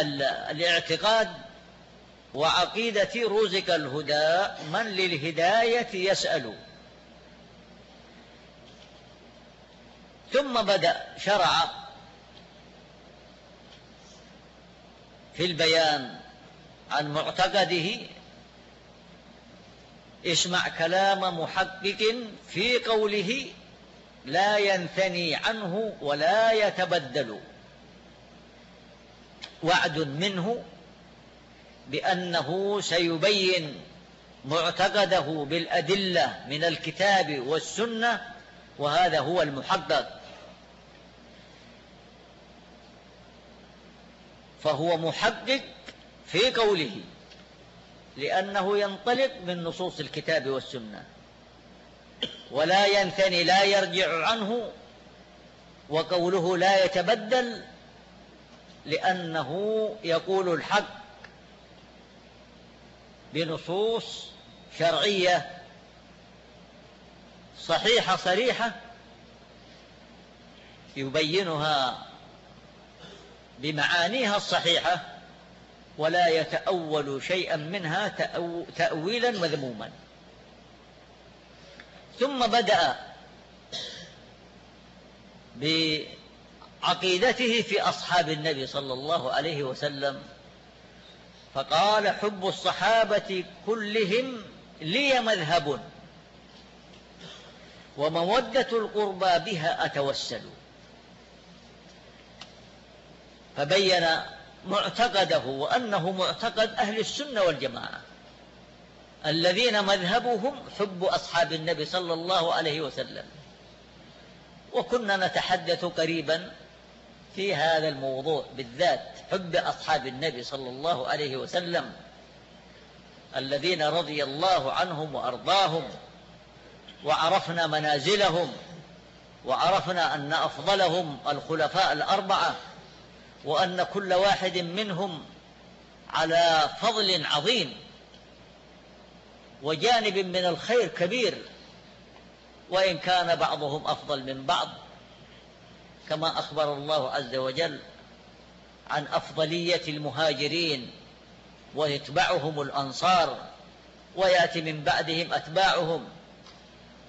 الاعتقاد وعقيدة رزق الهدى من للهداية يسأل. ثم بدأ شرع في البيان عن معتقده اسمع كلام محقق في قوله لا ينثني عنه ولا يتبدل. وعد منه بأنه سيبين معتقده بالأدلة من الكتاب والسنة وهذا هو المحقق. فهو محقق في قوله لأنه ينطلق من نصوص الكتاب والسنة ولا ينثني لا يرجع عنه وقوله لا يتبدل لأنه يقول الحق بنصوص شرعية صحيحة صريحة يبينها بمعانيها الصحيحة ولا يتأول شيئا منها تأويلا مذموما. ثم بدأ بعقيدته في أصحاب النبي صلى الله عليه وسلم. فقال حب الصحابة كلهم لي مذهب. ومودة القربى بها أتوسل. فبين معتقده وأنه معتقد أهل السنة والجماعة الذين مذهبهم حب أصحاب النبي صلى الله عليه وسلم. وكنا نتحدث قريبا في هذا الموضوع بالذات حب أصحاب النبي صلى الله عليه وسلم الذين رضي الله عنهم وأرضاهم وعرفنا منازلهم وعرفنا أن أفضلهم الخلفاء الأربعة وأن كل واحد منهم على فضل عظيم وجانب من الخير كبير وإن كان بعضهم أفضل من بعض كما أخبر الله عز وجل عن أفضلية المهاجرين ويتبعهم الأنصار ويأتي من بعدهم أتباعهم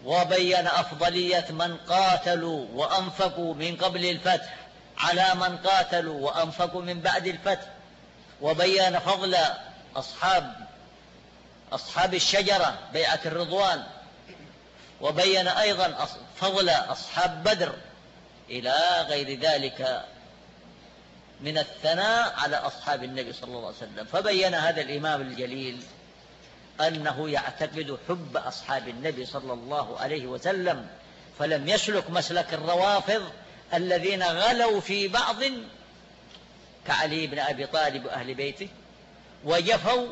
وبين أفضلية من قاتلوا وأنفقوا من قبل الفتح على من قاتلوا وأنفقوا من بعد الفتح وبين فضل أصحاب أصحاب الشجرة بيعة الرضوان وبين أيضا فضل أصحاب بدر إلى غير ذلك من الثناء على أصحاب النبي صلى الله عليه وسلم. فبين هذا الإمام الجليل أنه يعتقد حب أصحاب النبي صلى الله عليه وسلم فلم يسلك مسلك الروافض الذين غلوا في بعض كعلي بن أبي طالب وأهل بيته وجفوا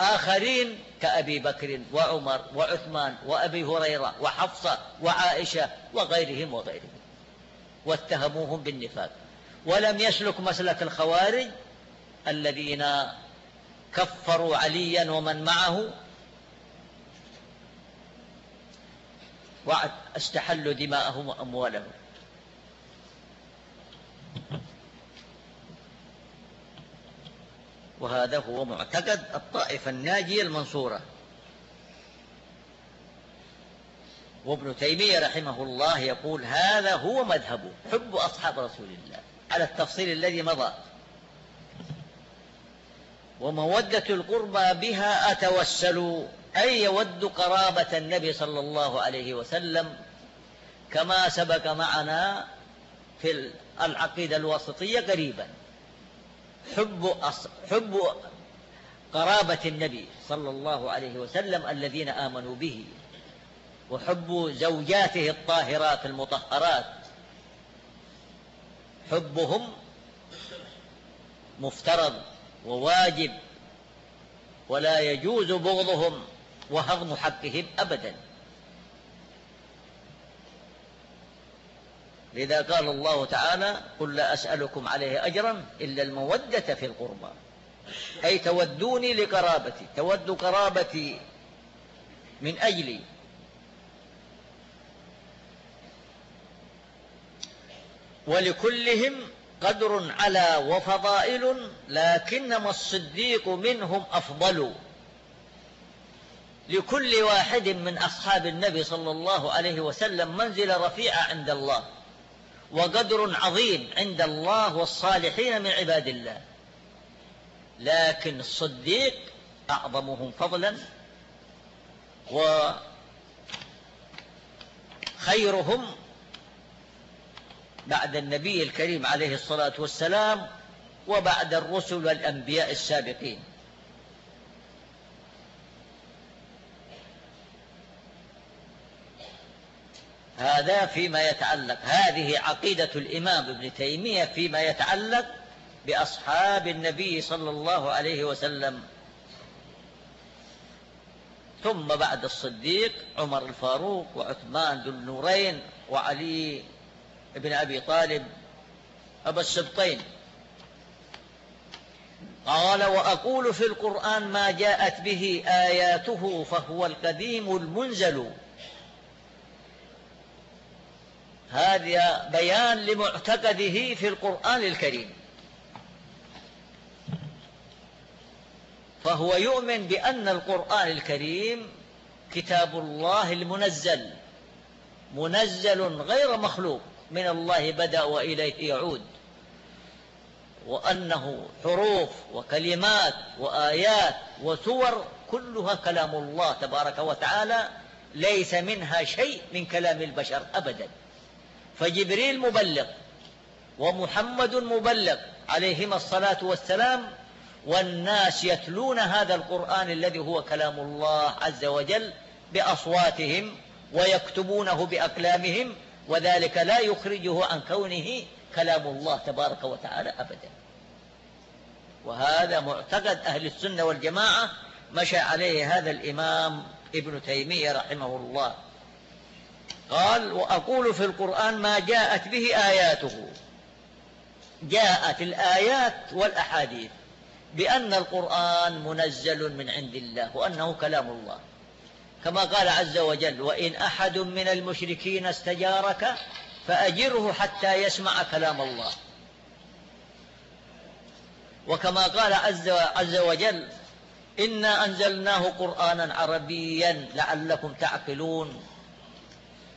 آخرين كأبي بكر وعمر وعثمان وأبي هريرة وحفصة وعائشة وغيرهم وغيرهم. واتهموهم بالنفاق. ولم يسلك مسلك الخوارج الذين كفروا عليا ومن معه. واستحلوا دماءهم وأموالهم. وهذا هو معتقد الطائفة الناجية المنصورة. وابن تيمية رحمه الله يقول هذا هو مذهبه حب أصحاب رسول الله على التفصيل الذي مضى. ومودة القربى بها أتوسل أي يود قرابة النبي صلى الله عليه وسلم كما سبق معنا في العقيدة الواسطية قريبا. حب, أص... حب قرابة النبي صلى الله عليه وسلم الذين آمنوا به. وحب زوجاته الطاهرات المطهرات. حبهم مفترض وواجب ولا يجوز بغضهم وهضم حقهم أبدا. لذا قال الله تعالى قل لا أسألكم عليه أجرا إلا المودة في القربى. أي تودوني لقرابتي تود قرابتي من أجلي. ولكلهم قدر على وفضائل لكنما الصديق منهم أفضل. لكل واحد من أصحاب النبي صلى الله عليه وسلم منزلة رفيعة عند الله وقدر عظيم عند الله والصالحين من عباد الله. لكن الصديق أعظمهم فضلا وخيرهم بعد النبي الكريم عليه الصلاة والسلام وبعد الرسل والأنبياء السابقين. هذا فيما يتعلق هذه عقيدة الإمام ابن تيمية فيما يتعلق بأصحاب النبي صلى الله عليه وسلم. ثم بعد الصديق عمر الفاروق وعثمان ذو النورين وعلي بن أبي طالب أبا السبطين. قال وأقول في القرآن ما جاءت به آياته فهو القديم المنزل. هذا بيان لمعتقده في القرآن الكريم. فهو يؤمن بأن القرآن الكريم كتاب الله المنزل منزل غير مخلوق. من الله بدأ وإليه يعود. وأنه حروف وكلمات وآيات وسور كلها كلام الله تبارك وتعالى ليس منها شيء من كلام البشر أبدا. فجبريل مبلغ ومحمد مبلغ عليهما الصلاة والسلام والناس يتلون هذا القرآن الذي هو كلام الله عز وجل بأصواتهم ويكتبونه بأقلامهم وذلك لا يخرجه عن كونه كلام الله تبارك وتعالى أبدا. وهذا معتقد أهل السنة والجماعة مشى عليه هذا الإمام ابن تيمية رحمه الله. قال وأقول في القرآن ما جاءت به آياته. جاءت الآيات والأحاديث بأن القرآن منزل من عند الله وأنه كلام الله. كما قال عز وجل وإن أحد من المشركين استجارك فأجره حتى يسمع كلام الله. وكما قال عز, عز وجل إنا أنزلناه قرآنا عربيا لعلكم تعقلون.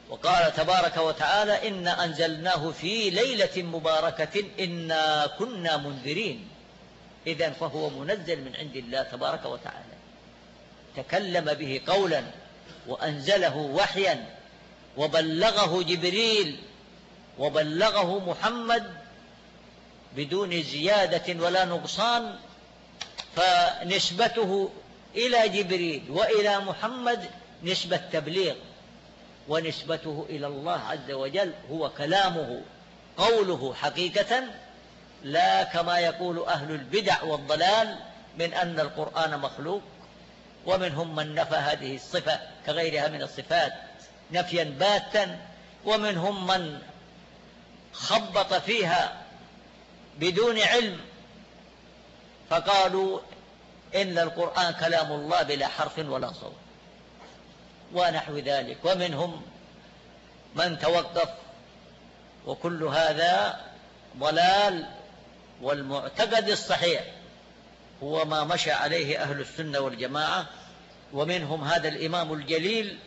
وقال تبارك وتعالى إنا أنزلناه في ليلة مباركة إنا كنا منذرين. إذا فهو منزل من عند الله تبارك وتعالى. تكلم به قولا وأنزله وحيا وبلغه جبريل وبلغه محمد بدون زيادة ولا نقصان فنسبته إلى جبريل وإلى محمد نسبة تبليغ ونسبته إلى الله عز وجل هو كلامه قوله حقيقة لا كما يقول أهل البدع والضلال من أن القرآن مخلوق. ومنهم من نفى هذه الصفة كغيرها من الصفات نفيا باتا ومنهم من خبط فيها بدون علم. فقالوا إن القرآن كلام الله بلا حرف ولا صوت ونحو ذلك. ومنهم من توقف وكل هذا ضلال والمعتقد الصحيح. هو ما مشى عليه أهل السنة والجماعة ومنهم هذا الإمام الجليل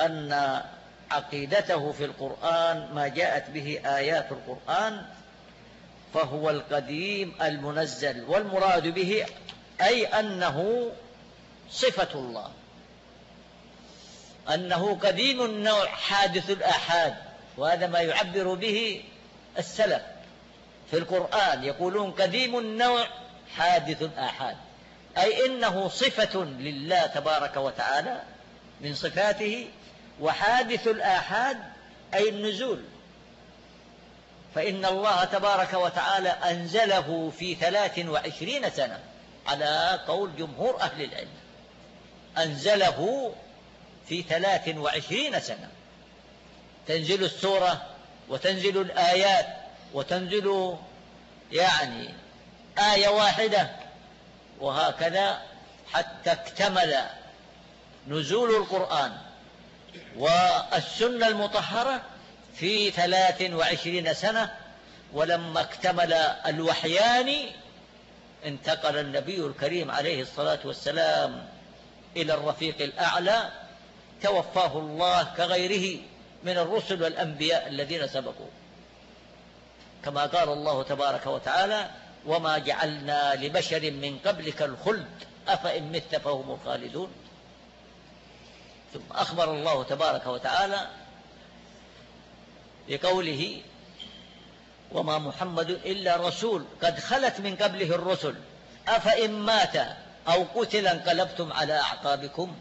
أن عقيدته في القرآن ما جاءت به آيات القرآن فهو القديم المنزل والمراد به أي أنه صفة الله أنه قديم النوع حادث الآحاد وهذا ما يعبر به السلف في القرآن يقولون قديم النوع حادث الآحاد أي إنه صفة لله تبارك وتعالى من صفاته وحادث الآحاد أي النزول. فإن الله تبارك وتعالى أنزله في ثلاث وعشرين سنة على قول جمهور أهل العلم. أنزله في ثلاث وعشرين سنة. تنزل السورة وتنزل الآيات وتنزل يعني آية واحدة وهكذا حتى اكتمل نزول القرآن والسنة المطهرة في ثلاث وعشرين سنة ولما اكتمل الوحيان انتقل النبي الكريم عليه الصلاة والسلام إلى الرفيق الأعلى توفاه الله كغيره من الرسل والأنبياء الذين سبقوا كما قال الله تبارك وتعالى وما جعلنا لبشر من قبلك الخلد أفإن مت فهم الخالدون. ثم أخبر الله تبارك وتعالى بقوله وما محمد إلا رسول قد خلت من قبله الرسل أفإن مات أو قتل انقلبتم على أعقابكم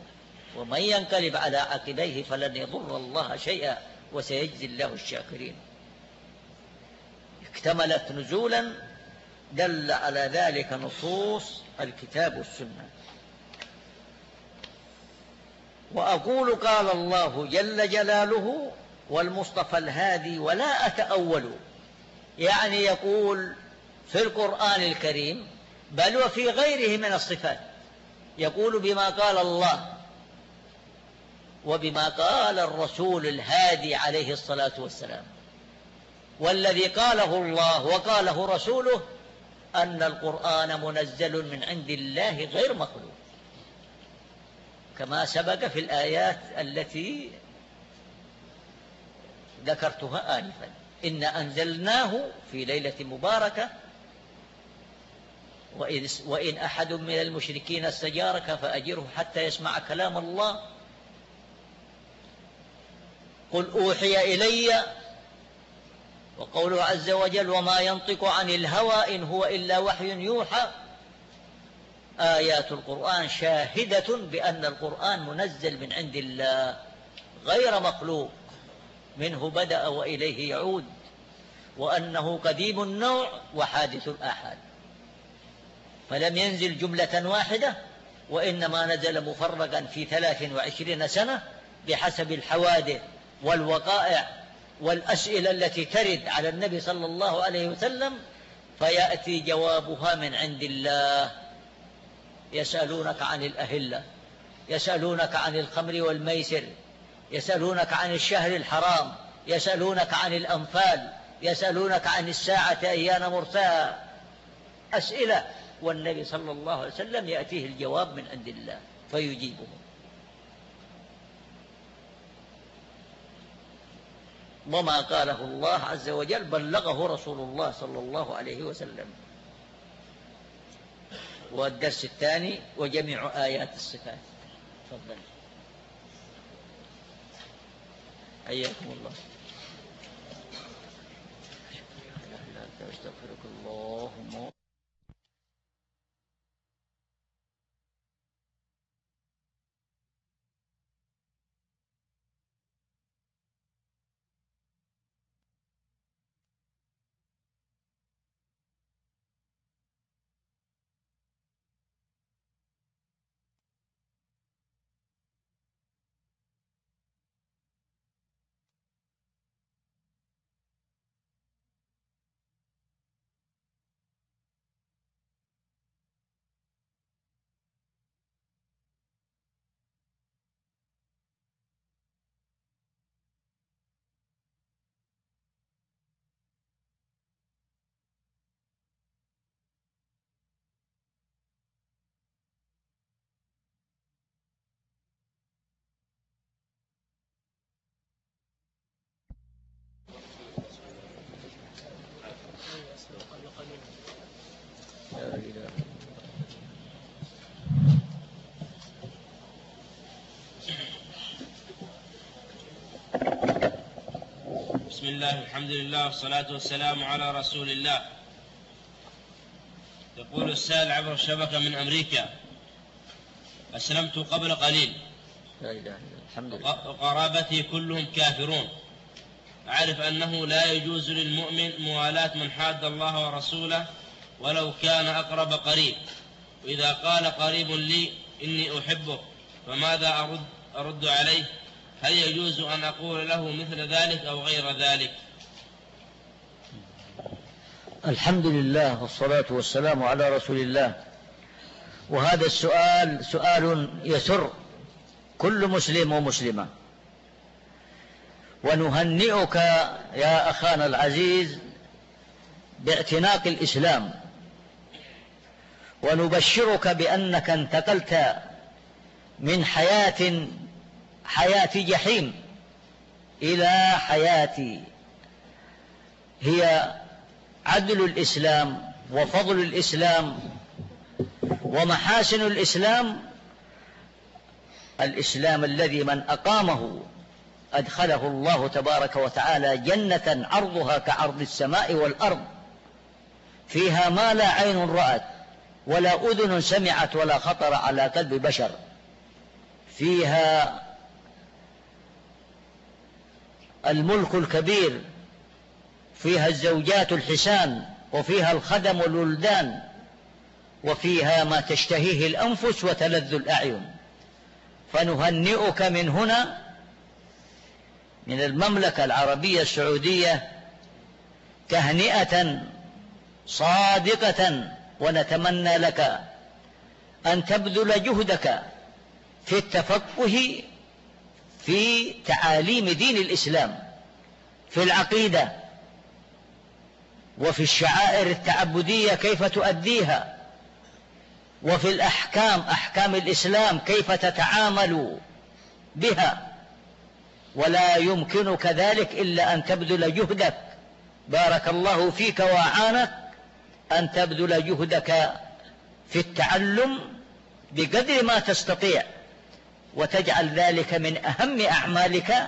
ومن ينقلب على عقبيه فلن يضر الله شيئا وسيجزي الله الشاكرين. اكتملت نزولا دل على ذلك نصوص الكتاب والسنة. وأقول قال الله جل جلاله والمصطفى الهادي ولا أتأول. يعني يقول في القرآن الكريم بل وفي غيره من الصفات. يقول بما قال الله وبما قال الرسول الهادي عليه الصلاة والسلام. والذي قاله الله وقاله رسوله أن القرآن منزل من عند الله غير مخلوق. كما سبق في الآيات التي ذكرتها آنفا. إن أنزلناه في ليلة مباركة وإن, أحد من المشركين استجارك فأجره حتى يسمع كلام الله. قل أوحي إلي وقوله عز وجل وما ينطق عن الهوى إن هو إلا وحي يوحى. آيات القرآن شاهدة بأن القرآن منزل من عند الله غير مخلوق. منه بدأ وإليه يعود. وأنه قديم النوع وحادث الآحاد. فلم ينزل جملة واحدة وإنما نزل مفرقا في ثلاث وعشرين سنة بحسب الحوادث والوقائع. والأسئلة التي ترد على النبي صلى الله عليه وسلم فيأتي جوابها من عند الله. يسألونك عن الأهلة يسألونك عن الخمر والميسر يسألونك عن الشهر الحرام يسألونك عن الأنفال يسألونك عن الساعة أيان مرساها. أسئلة والنبي صلى الله عليه وسلم يأتيه الجواب من عند الله فيجيبه وما قاله الله عز وجل بلغه رسول الله صلى الله عليه وسلم. والدرس الثاني وجميع آيات الصفات. تفضل. حياكم الله. أستغفرك. اللهم الله الحمد لله والصلاة والسلام على رسول الله. يقول السائل عبر الشبكة من أمريكا أسلمت قبل قليل. لا إله إلا الحمد لله. وقرابتي كلهم كافرون. أعرف أنه لا يجوز للمؤمن موالاة من حاد الله ورسوله ولو كان أقرب قريب. وإذا قال قريب لي إني أحبك فماذا أرد, أرد عليه؟ هل يجوز أن أقول له مثل ذلك أو غير ذلك؟ الحمد لله والصلاة والسلام على رسول الله. وهذا السؤال سؤال يسر كل مسلم ومسلمة. ونهنئك يا أخانا العزيز باعتناق الإسلام. ونبشرك بأنك انتقلت من حياة حياة جحيم. إلى حياة هي عدل الإسلام وفضل الإسلام ومحاسن الإسلام. الإسلام الذي من أقامه أدخله الله تبارك وتعالى جنة عرضها كعرض السماء والأرض. فيها ما لا عين رأت ولا أذن سمعت ولا خطر على قلب بشر. فيها الملك الكبير فيها الزوجات الحسان وفيها الخدم والولدان وفيها ما تشتهيه الأنفس وتلذ الأعين. فنهنئك من هنا من المملكة العربية السعودية تهنئة صادقة ونتمنى لك أن تبذل جهدك في التفقه في تعاليم دين الإسلام في العقيدة وفي الشعائر التعبدية كيف تؤديها وفي الأحكام أحكام الإسلام كيف تتعامل بها. ولا يمكنك ذلك إلا أن تبذل جهدك. بارك الله فيك وأعانك أن تبذل جهدك في التعلم بقدر ما تستطيع. وتجعل ذلك من أهم أعمالك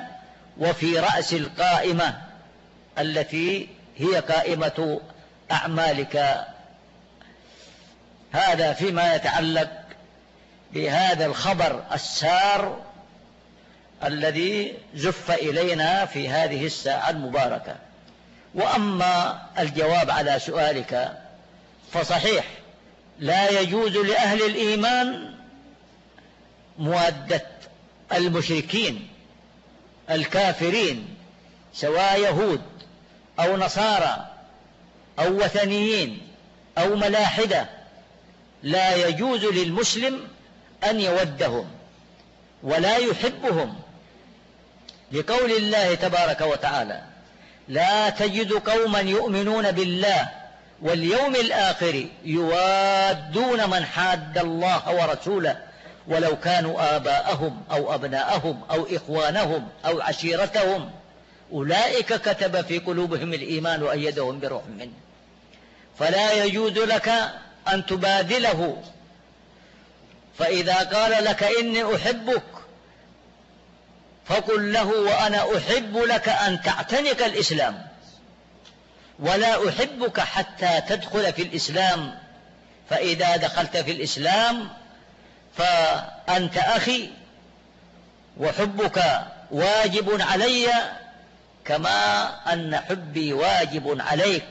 وفي رأس القائمة التي هي قائمة أعمالك. هذا فيما يتعلق بهذا الخبر السار الذي زف إلينا في هذه الساعة المباركة. وأما الجواب على سؤالك فصحيح لا يجوز لأهل الإيمان موادة المشركين الكافرين سواء يهود أو نصارى أو وثنيين أو ملاحدة لا يجوز للمسلم أن يودهم ولا يحبهم. لقول الله تبارك وتعالى لا تجد قوما يؤمنون بالله واليوم الآخر يوادون من حاد الله ورسوله ولو كانوا آباءهم أو أبناءهم أو إخوانهم أو عشيرتهم أولئك كتب في قلوبهم الإيمان وأيدهم بروح منه. فلا يجوز لك أن تبادله. فإذا قال لك إني أحبك فقل له وأنا أحب لك أن تعتنق الإسلام. ولا أحبك حتى تدخل في الإسلام. فإذا دخلت في الإسلام فأنت أخي وحبك واجب علي كما أن حبي واجب عليك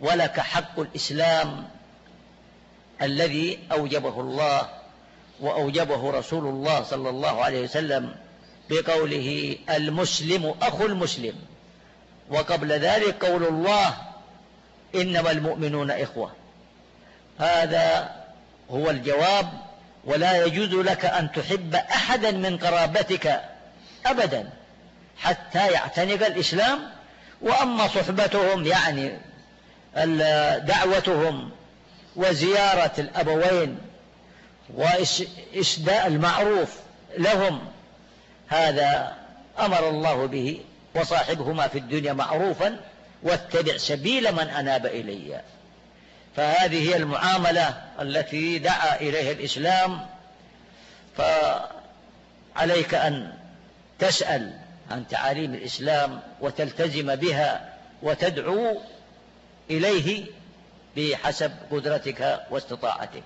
ولك حق الإسلام الذي أوجبه الله وأوجبه رسول الله صلى الله عليه وسلم بقوله المسلم أخو المسلم. وقبل ذلك قول الله إنما المؤمنون إخوة. هذا هو الجواب ولا يجوز لك أن تحب أحدا من قرابتك أبدا حتى يعتنق الإسلام. وأما صحبتهم يعني دعوتهم وزيارة الأبوين وإسداء المعروف لهم هذا أمر الله به وصاحبهما في الدنيا معروفا. واتبع سبيل من أناب إلي. فهذه هي المعاملة التي دعا إليها الإسلام فعليك أن تسأل عن تعاليم الإسلام وتلتزم بها وتدعو إليه بحسب قدرتك واستطاعتك.